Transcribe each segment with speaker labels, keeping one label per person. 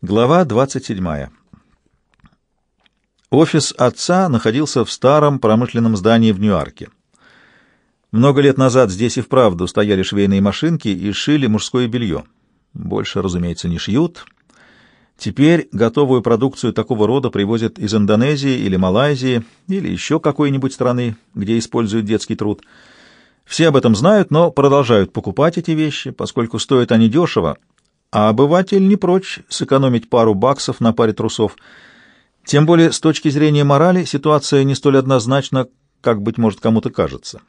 Speaker 1: Глава 27. Офис отца находился в старом промышленном здании в Ньюарке. Много лет назад здесь и вправду стояли швейные машинки и шили мужское белье. Больше, разумеется, не шьют. Теперь готовую продукцию такого рода привозят из Индонезии или Малайзии или еще какой-нибудь страны, где используют детский труд. Все об этом знают, но продолжают покупать эти вещи, поскольку стоят они дешево, а обыватель не прочь сэкономить пару баксов на паре трусов. Тем более, с точки зрения морали, ситуация не столь однозначна, как, быть может, кому-то кажется.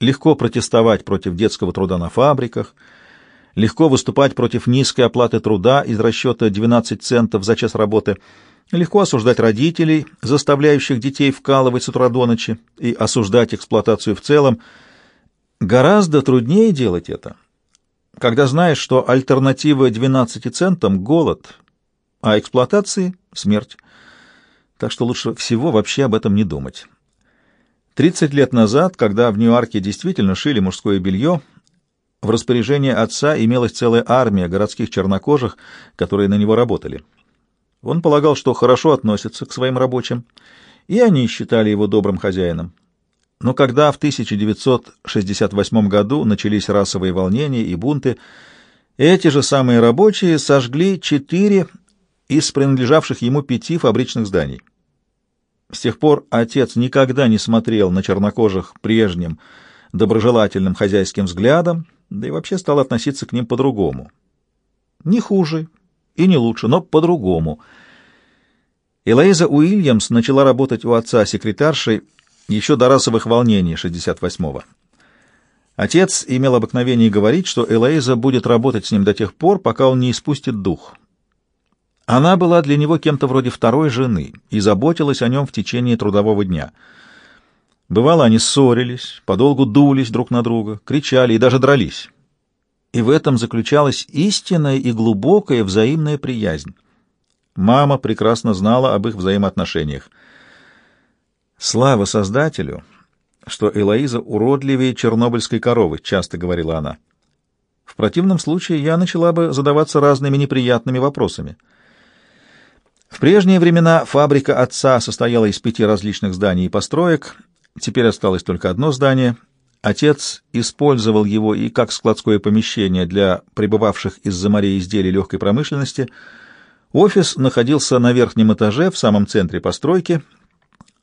Speaker 1: Легко протестовать против детского труда на фабриках, легко выступать против низкой оплаты труда из расчета 12 центов за час работы, легко осуждать родителей, заставляющих детей вкалывать с утра до ночи, и осуждать эксплуатацию в целом. Гораздо труднее делать это — когда знаешь, что альтернатива 12 центам — голод, а эксплуатации — смерть. Так что лучше всего вообще об этом не думать. 30 лет назад, когда в Нью-Йорке действительно шили мужское белье, в распоряжении отца имелась целая армия городских чернокожих, которые на него работали. Он полагал, что хорошо относится к своим рабочим, и они считали его добрым хозяином. Но когда в 1968 году начались расовые волнения и бунты, эти же самые рабочие сожгли четыре из принадлежавших ему пяти фабричных зданий. С тех пор отец никогда не смотрел на чернокожих прежним доброжелательным хозяйским взглядом, да и вообще стал относиться к ним по-другому. Не хуже и не лучше, но по-другому. Элоиза Уильямс начала работать у отца секретаршей еще до расовых волнений 68-го. Отец имел обыкновение говорить, что Элоиза будет работать с ним до тех пор, пока он не испустит дух. Она была для него кем-то вроде второй жены и заботилась о нем в течение трудового дня. Бывало, они ссорились, подолгу дулись друг на друга, кричали и даже дрались. И в этом заключалась истинная и глубокая взаимная приязнь. Мама прекрасно знала об их взаимоотношениях. Слава Создателю, что Элоиза уродливее чернобыльской коровы, часто говорила она. В противном случае я начала бы задаваться разными неприятными вопросами. В прежние времена фабрика отца состояла из пяти различных зданий и построек, теперь осталось только одно здание. Отец использовал его и как складское помещение для прибывавших из-за морей изделий легкой промышленности. Офис находился на верхнем этаже в самом центре постройки —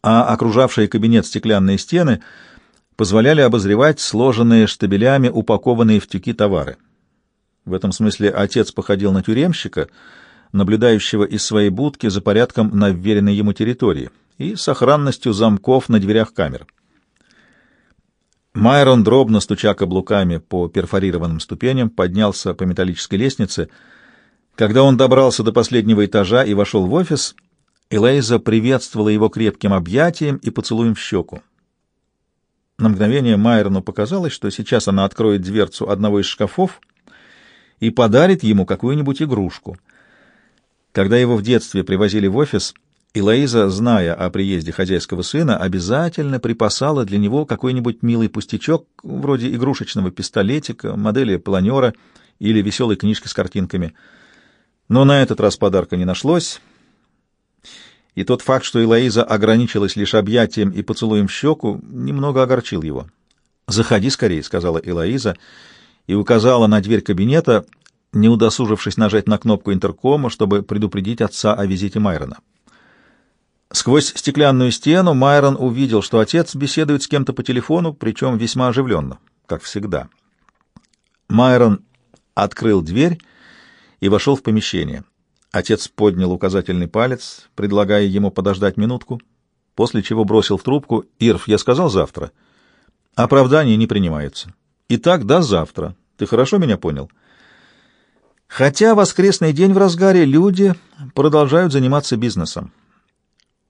Speaker 1: а окружавшие кабинет стеклянные стены позволяли обозревать сложенные штабелями упакованные в тюки товары. В этом смысле отец походил на тюремщика, наблюдающего из своей будки за порядком на вверенной ему территории и сохранностью замков на дверях камер. Майрон, дробно стуча каблуками по перфорированным ступеням, поднялся по металлической лестнице. Когда он добрался до последнего этажа и вошел в офис — Элейза приветствовала его крепким объятием и поцелуем в щеку. На мгновение Майерну показалось, что сейчас она откроет дверцу одного из шкафов и подарит ему какую-нибудь игрушку. Когда его в детстве привозили в офис, Элоиза, зная о приезде хозяйского сына, обязательно припасала для него какой-нибудь милый пустячок, вроде игрушечного пистолетика, модели планера или веселой книжки с картинками. Но на этот раз подарка не нашлось, и тот факт, что Элоиза ограничилась лишь объятием и поцелуем в щеку, немного огорчил его. «Заходи скорее», — сказала Элоиза и указала на дверь кабинета, не удосужившись нажать на кнопку интеркома, чтобы предупредить отца о визите Майрона. Сквозь стеклянную стену Майрон увидел, что отец беседует с кем-то по телефону, причем весьма оживленно, как всегда. Майрон открыл дверь и вошел в помещение. Отец поднял указательный палец, предлагая ему подождать минутку, после чего бросил в трубку «Ирф, я сказал завтра». Оправдание не принимается. Итак, до завтра. Ты хорошо меня понял? Хотя воскресный день в разгаре, люди продолжают заниматься бизнесом.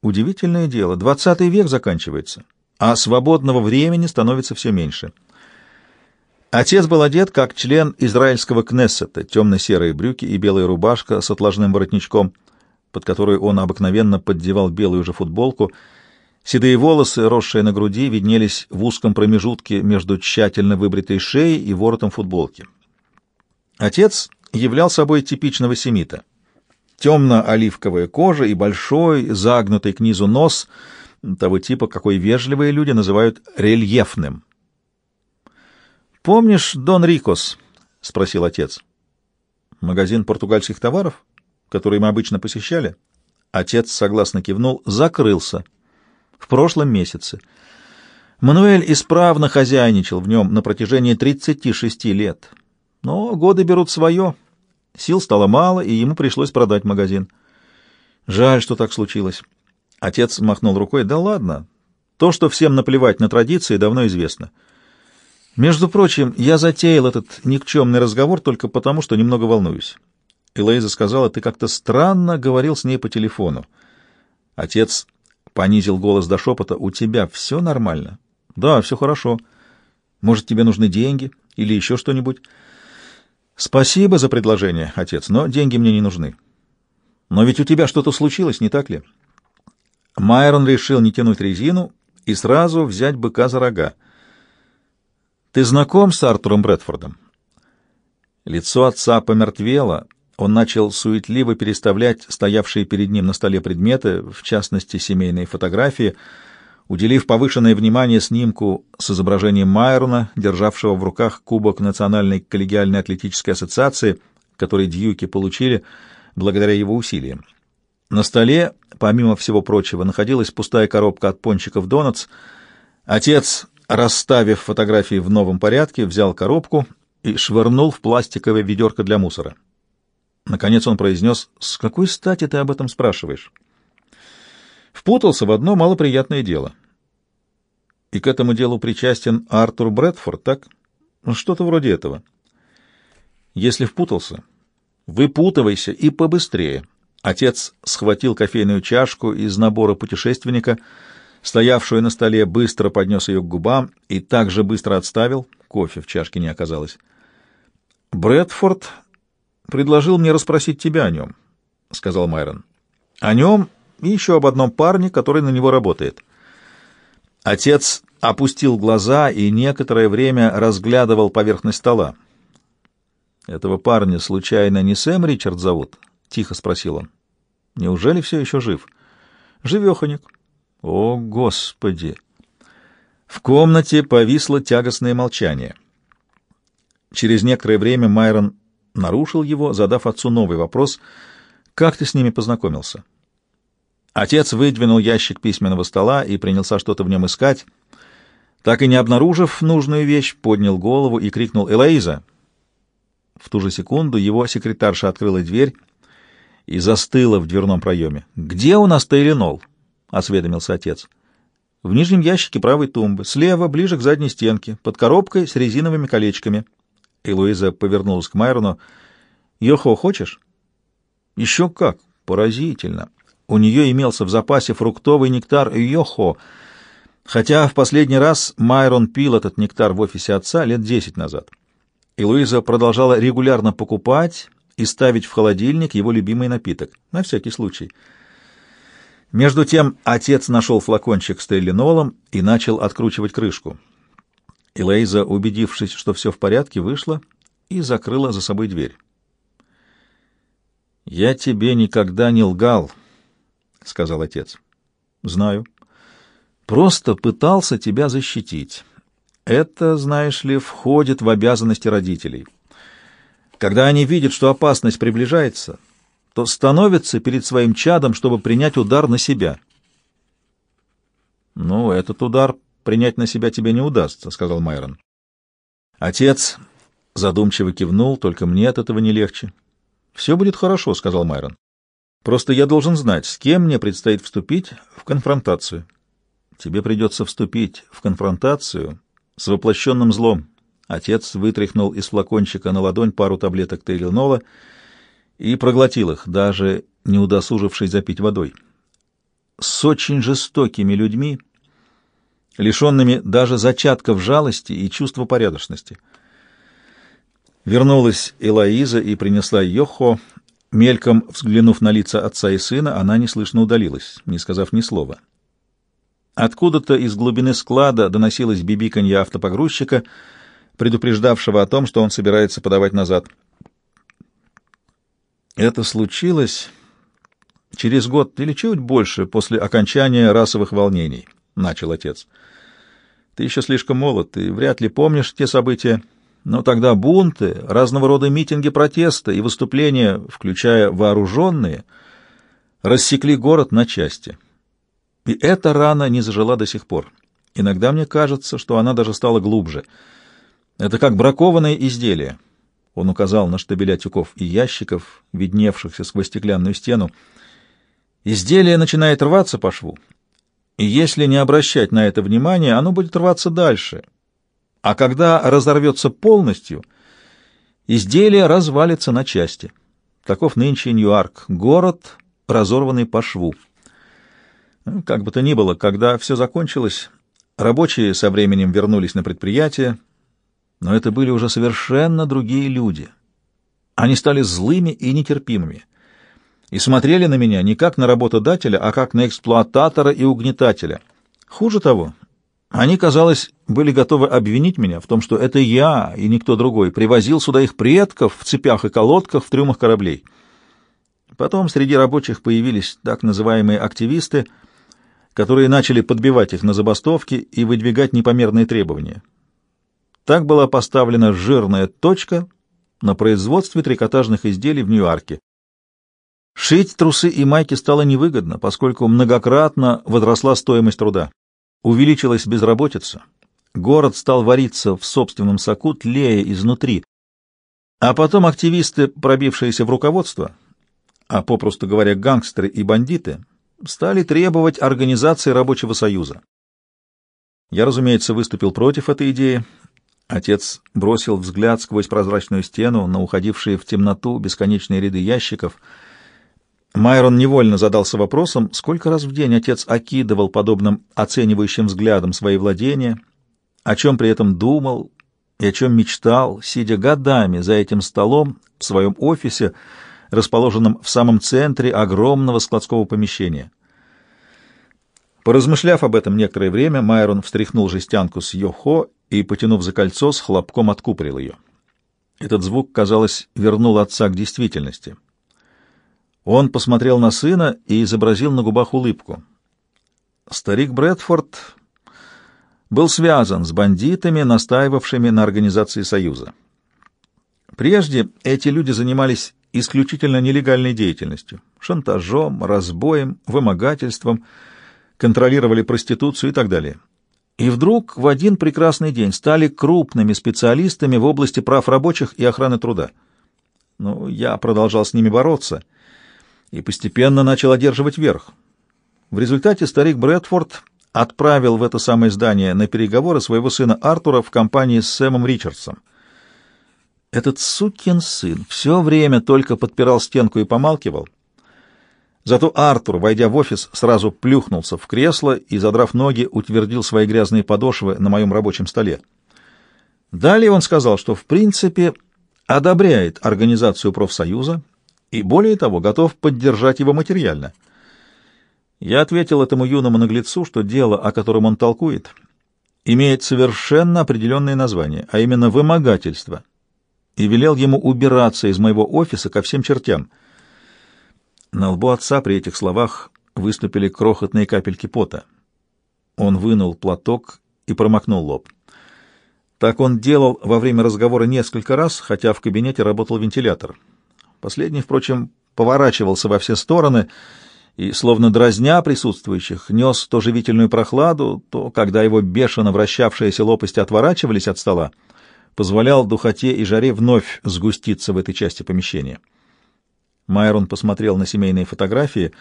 Speaker 1: Удивительное дело, двадцатый век заканчивается, а свободного времени становится все меньше. Отец был одет как член израильского Кнессета, темно-серые брюки и белая рубашка с отложным воротничком, под которую он обыкновенно поддевал белую же футболку. Седые волосы, росшие на груди, виднелись в узком промежутке между тщательно выбритой шеей и воротом футболки. Отец являл собой типичного семита. темно-оливковая кожа и большой, загнутый к низу нос, того типа, какой вежливые люди называют рельефным. «Помнишь Дон Рикос?» — спросил отец. «Магазин португальских товаров, который мы обычно посещали?» Отец согласно кивнул. «Закрылся. В прошлом месяце. Мануэль исправно хозяйничал в нем на протяжении 36 лет. Но годы берут свое. Сил стало мало, и ему пришлось продать магазин. Жаль, что так случилось. Отец махнул рукой. Да ладно. То, что всем наплевать на традиции, давно известно. Между прочим, я затеял этот никчемный разговор только потому, что немного волнуюсь. Элейза сказала, ты как-то странно говорил с ней по телефону. Отец понизил голос до шепота. У тебя все нормально? Да, все хорошо. Может, тебе нужны деньги или еще что-нибудь? Спасибо за предложение, отец, но деньги мне не нужны. Но ведь у тебя что-то случилось, не так ли? Майрон решил не тянуть резину и сразу взять быка за рога. Ты знаком с Артуром Брэдфордом? Лицо отца помертвело. Он начал суетливо переставлять стоявшие перед ним на столе предметы, в частности, семейные фотографии — уделив повышенное внимание снимку с изображением Майрона, державшего в руках кубок Национальной коллегиальной атлетической ассоциации, который Дьюки получили благодаря его усилиям. На столе, помимо всего прочего, находилась пустая коробка от пончиков «Донатс». Отец, расставив фотографии в новом порядке, взял коробку и швырнул в пластиковое ведерко для мусора. Наконец он произнес, «С какой стати ты об этом спрашиваешь?» впутался в одно малоприятное дело. И к этому делу причастен Артур Брэдфорд, так? Ну, что-то вроде этого. Если впутался, выпутывайся и побыстрее. Отец схватил кофейную чашку из набора путешественника, стоявшую на столе, быстро поднес ее к губам и также быстро отставил. Кофе в чашке не оказалось. Брэдфорд предложил мне расспросить тебя о нем, — сказал Майрон. — О нем и еще об одном парне, который на него работает. Отец опустил глаза и некоторое время разглядывал поверхность стола. «Этого парня случайно не Сэм Ричард зовут?» — тихо спросил он. «Неужели все еще жив?» «Живеханик». «О, Господи!» В комнате повисло тягостное молчание. Через некоторое время Майрон нарушил его, задав отцу новый вопрос. «Как ты с ними познакомился?» Отец выдвинул ящик письменного стола и принялся что-то в нем искать. Так и не обнаружив нужную вещь, поднял голову и крикнул «Элоиза!». В ту же секунду его секретарша открыла дверь и застыла в дверном проеме. «Где у нас Тейлинол?» — осведомился отец. «В нижнем ящике правой тумбы, слева, ближе к задней стенке, под коробкой с резиновыми колечками». Элоиза повернулась к Майрону. «Йохо, хочешь?» «Еще как! Поразительно!» У нее имелся в запасе фруктовый нектар Йохо, хотя в последний раз Майрон пил этот нектар в офисе отца лет десять назад. И Луиза продолжала регулярно покупать и ставить в холодильник его любимый напиток, на всякий случай. Между тем отец нашел флакончик с телленолом и начал откручивать крышку. Элейза, убедившись, что все в порядке, вышла и закрыла за собой дверь. «Я тебе никогда не лгал», — сказал отец. — Знаю. Просто пытался тебя защитить. Это, знаешь ли, входит в обязанности родителей. Когда они видят, что опасность приближается, то становятся перед своим чадом, чтобы принять удар на себя. — Ну, этот удар принять на себя тебе не удастся, — сказал Майрон. Отец задумчиво кивнул, только мне от этого не легче. — Все будет хорошо, — сказал Майрон. Просто я должен знать, с кем мне предстоит вступить в конфронтацию. Тебе придется вступить в конфронтацию с воплощенным злом. Отец вытряхнул из флакончика на ладонь пару таблеток Тейлинола и проглотил их, даже не удосужившись запить водой. С очень жестокими людьми, лишенными даже зачатков жалости и чувства порядочности. Вернулась Элоиза и принесла Йохо, Мельком взглянув на лица отца и сына, она неслышно удалилась, не сказав ни слова. Откуда-то из глубины склада доносилось бибиканье автопогрузчика, предупреждавшего о том, что он собирается подавать назад. «Это случилось через год или чуть больше после окончания расовых волнений, — начал отец. Ты еще слишком молод, и вряд ли помнишь те события, но тогда бунты, разного рода митинги протеста и выступления, включая вооруженные, рассекли город на части. И эта рана не зажила до сих пор. Иногда мне кажется, что она даже стала глубже. Это как бракованное изделие. Он указал на штабеля тюков и ящиков, видневшихся сквозь стеклянную стену. Изделие начинает рваться по шву, и если не обращать на это внимания, оно будет рваться дальше. А когда разорвется полностью, изделие развалится на части. Таков нынче Ньюарк, город, разорванный по шву. Ну, как бы то ни было, когда все закончилось, рабочие со временем вернулись на предприятие, но это были уже совершенно другие люди. Они стали злыми и нетерпимыми и смотрели на меня не как на работодателя, а как на эксплуататора и угнетателя. Хуже того, они, казалось, были готовы обвинить меня в том, что это я и никто другой привозил сюда их предков в цепях и колодках в трюмах кораблей. Потом среди рабочих появились так называемые активисты, которые начали подбивать их на забастовки и выдвигать непомерные требования. Так была поставлена жирная точка на производстве трикотажных изделий в Нью-Йорке. Шить трусы и майки стало невыгодно, поскольку многократно возросла стоимость труда. Увеличилась безработица. Город стал вариться в собственном соку, тлея изнутри. А потом активисты, пробившиеся в руководство, а попросту говоря, гангстеры и бандиты, стали требовать организации рабочего союза. Я, разумеется, выступил против этой идеи. Отец бросил взгляд сквозь прозрачную стену на уходившие в темноту бесконечные ряды ящиков — Майрон невольно задался вопросом, сколько раз в день отец окидывал подобным оценивающим взглядом свои владения, о чем при этом думал и о чем мечтал, сидя годами за этим столом в своем офисе, расположенном в самом центре огромного складского помещения. Поразмышляв об этом некоторое время, Майрон встряхнул жестянку с йохо и, потянув за кольцо, с хлопком откупорил ее. Этот звук, казалось, вернул отца к действительности — он посмотрел на сына и изобразил на губах улыбку. Старик Брэдфорд был связан с бандитами, настаивавшими на организации Союза. Прежде эти люди занимались исключительно нелегальной деятельностью — шантажом, разбоем, вымогательством, контролировали проституцию и так далее. И вдруг в один прекрасный день стали крупными специалистами в области прав рабочих и охраны труда. Ну, я продолжал с ними бороться — и постепенно начал одерживать верх. В результате старик Брэдфорд отправил в это самое здание на переговоры своего сына Артура в компании с Сэмом Ричардсом. Этот сукин сын все время только подпирал стенку и помалкивал. Зато Артур, войдя в офис, сразу плюхнулся в кресло и, задрав ноги, утвердил свои грязные подошвы на моем рабочем столе. Далее он сказал, что в принципе одобряет организацию профсоюза, и, более того, готов поддержать его материально. Я ответил этому юному наглецу, что дело, о котором он толкует, имеет совершенно определенное название, а именно вымогательство, и велел ему убираться из моего офиса ко всем чертям. На лбу отца при этих словах выступили крохотные капельки пота. Он вынул платок и промокнул лоб. Так он делал во время разговора несколько раз, хотя в кабинете работал вентилятор. Последний, впрочем, поворачивался во все стороны и, словно дразня присутствующих, нес то живительную прохладу, то, когда его бешено вращавшиеся лопасти отворачивались от стола, позволял духоте и жаре вновь сгуститься в этой части помещения. Майрон посмотрел на семейные фотографии,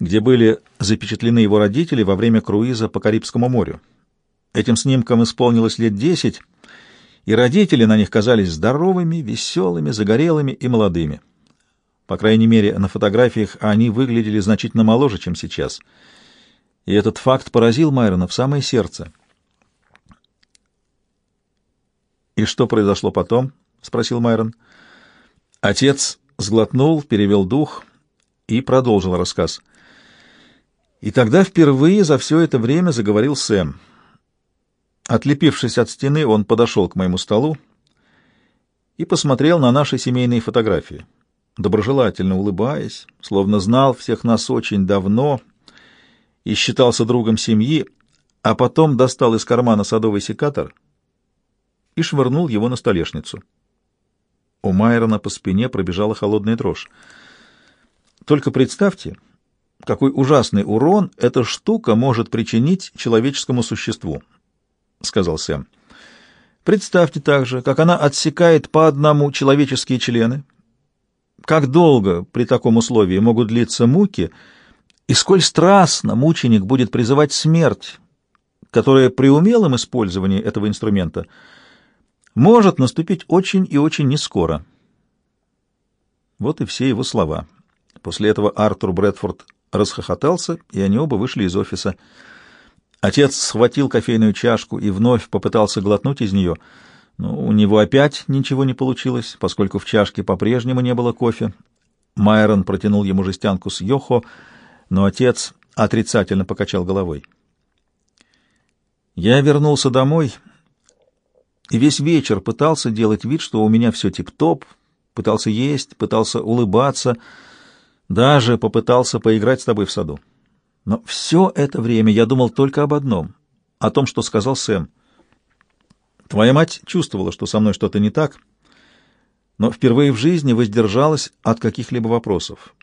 Speaker 1: где были запечатлены его родители во время круиза по Карибскому морю. Этим снимкам исполнилось лет десять, и родители на них казались здоровыми, веселыми, загорелыми и молодыми. По крайней мере, на фотографиях они выглядели значительно моложе, чем сейчас. И этот факт поразил Майрона в самое сердце. «И что произошло потом?» — спросил Майрон. Отец сглотнул, перевел дух и продолжил рассказ. И тогда впервые за все это время заговорил Сэм — Отлепившись от стены, он подошел к моему столу и посмотрел на наши семейные фотографии. доброжелательно улыбаясь, словно знал всех нас очень давно и считался другом семьи, а потом достал из кармана садовый секатор и швырнул его на столешницу. У Майрона по спине пробежала холодная дрожь. Только представьте, какой ужасный урон эта штука может причинить человеческому существу, — сказал Сэм. Представьте также, как она отсекает по одному человеческие члены, как долго при таком условии могут длиться муки, и сколь страстно мученик будет призывать смерть, которая при умелом использовании этого инструмента может наступить очень и очень нескоро. Вот и все его слова. После этого Артур Брэдфорд расхохотался, и они оба вышли из офиса. Отец схватил кофейную чашку и вновь попытался глотнуть из нее, но у него опять ничего не получилось, поскольку в чашке по-прежнему не было кофе. Майрон протянул ему жестянку с йохо, но отец отрицательно покачал головой. Я вернулся домой и весь вечер пытался делать вид, что у меня все тип-топ, пытался есть, пытался улыбаться, даже попытался поиграть с тобой в саду. Но все это время я думал только об одном, о том, что сказал Сэм. Твоя мать чувствовала, что со мной что-то не так, но впервые в жизни воздержалась от каких-либо вопросов.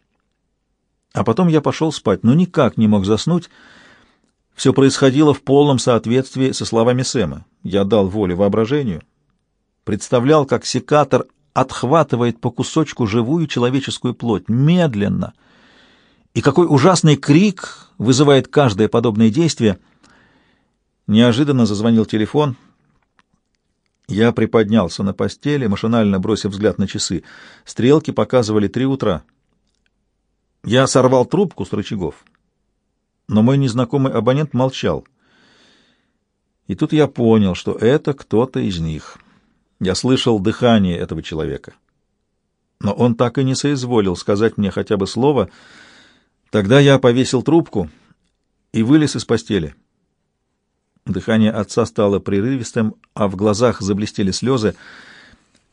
Speaker 1: А потом я пошел спать, но никак не мог заснуть. Все происходило в полном соответствии со словами Сэма. Я дал волю воображению, представлял, как секатор отхватывает по кусочку живую человеческую плоть, медленно. И какой ужасный крик вызывает каждое подобное действие. Неожиданно зазвонил телефон. Я приподнялся на постели, машинально бросив взгляд на часы. Стрелки показывали три утра. Я сорвал трубку с рычагов, но мой незнакомый абонент молчал. И тут я понял, что это кто-то из них. Я слышал дыхание этого человека. Но он так и не соизволил сказать мне хотя бы слово. Тогда я повесил трубку и вылез из постели. Дыхание отца стало прерывистым, а в глазах заблестели слезы.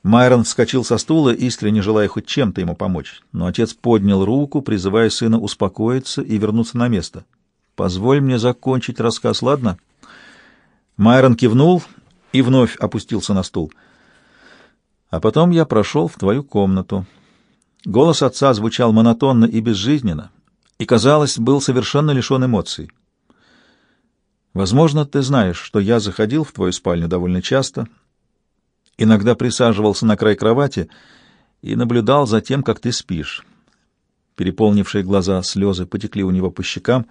Speaker 1: Майрон вскочил со стула, искренне желая хоть чем-то ему помочь. Но отец поднял руку, призывая сына успокоиться и вернуться на место. «Позволь мне закончить рассказ, ладно?» Майрон кивнул и вновь опустился на стул. А потом я прошел в твою комнату. Голос отца звучал монотонно и безжизненно, и, казалось, был совершенно лишен эмоций. Возможно, ты знаешь, что я заходил в твою спальню довольно часто, иногда присаживался на край кровати и наблюдал за тем, как ты спишь. Переполнившие глаза слезы потекли у него по щекам.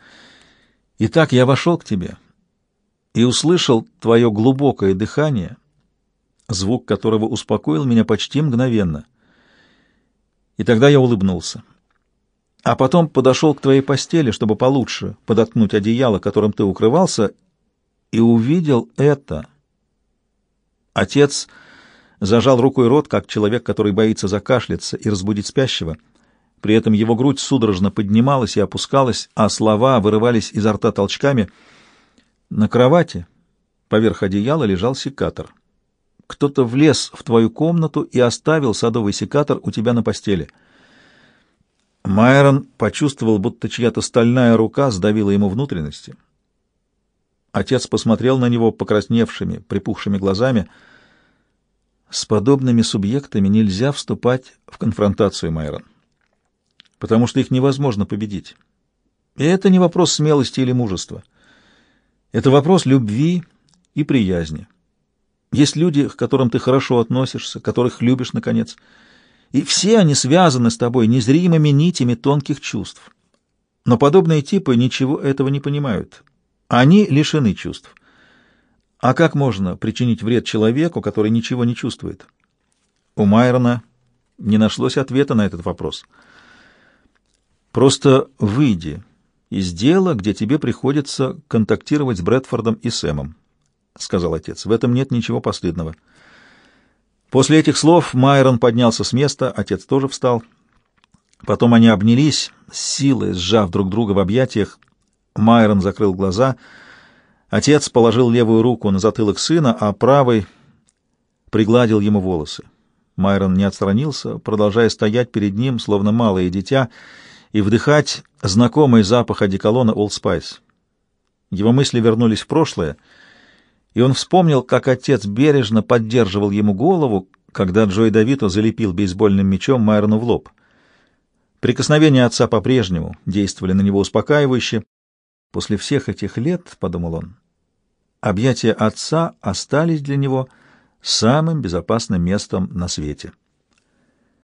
Speaker 1: И так я вошел к тебе и услышал твое глубокое дыхание — звук которого успокоил меня почти мгновенно. И тогда я улыбнулся. А потом подошел к твоей постели, чтобы получше подоткнуть одеяло, которым ты укрывался, и увидел это. Отец зажал рукой рот, как человек, который боится закашляться и разбудить спящего. При этом его грудь судорожно поднималась и опускалась, а слова вырывались изо рта толчками. На кровати поверх одеяла лежал секатор кто-то влез в твою комнату и оставил садовый секатор у тебя на постели. Майрон почувствовал, будто чья-то стальная рука сдавила ему внутренности. Отец посмотрел на него покрасневшими, припухшими глазами. С подобными субъектами нельзя вступать в конфронтацию, Майрон, потому что их невозможно победить. И это не вопрос смелости или мужества. Это вопрос любви и приязни. Есть люди, к которым ты хорошо относишься, которых любишь, наконец. И все они связаны с тобой незримыми нитями тонких чувств. Но подобные типы ничего этого не понимают. Они лишены чувств. А как можно причинить вред человеку, который ничего не чувствует? У Майрона не нашлось ответа на этот вопрос. Просто выйди из дела, где тебе приходится контактировать с Брэдфордом и Сэмом. — сказал отец. — В этом нет ничего постыдного. После этих слов Майрон поднялся с места, отец тоже встал. Потом они обнялись, силой сжав друг друга в объятиях. Майрон закрыл глаза. Отец положил левую руку на затылок сына, а правой пригладил ему волосы. Майрон не отстранился, продолжая стоять перед ним, словно малое дитя, и вдыхать знакомый запах одеколона Old Spice. Его мысли вернулись в прошлое, и он вспомнил, как отец бережно поддерживал ему голову, когда Джой Давито залепил бейсбольным мячом Майрону в лоб. Прикосновения отца по-прежнему действовали на него успокаивающе. После всех этих лет, — подумал он, — объятия отца остались для него самым безопасным местом на свете.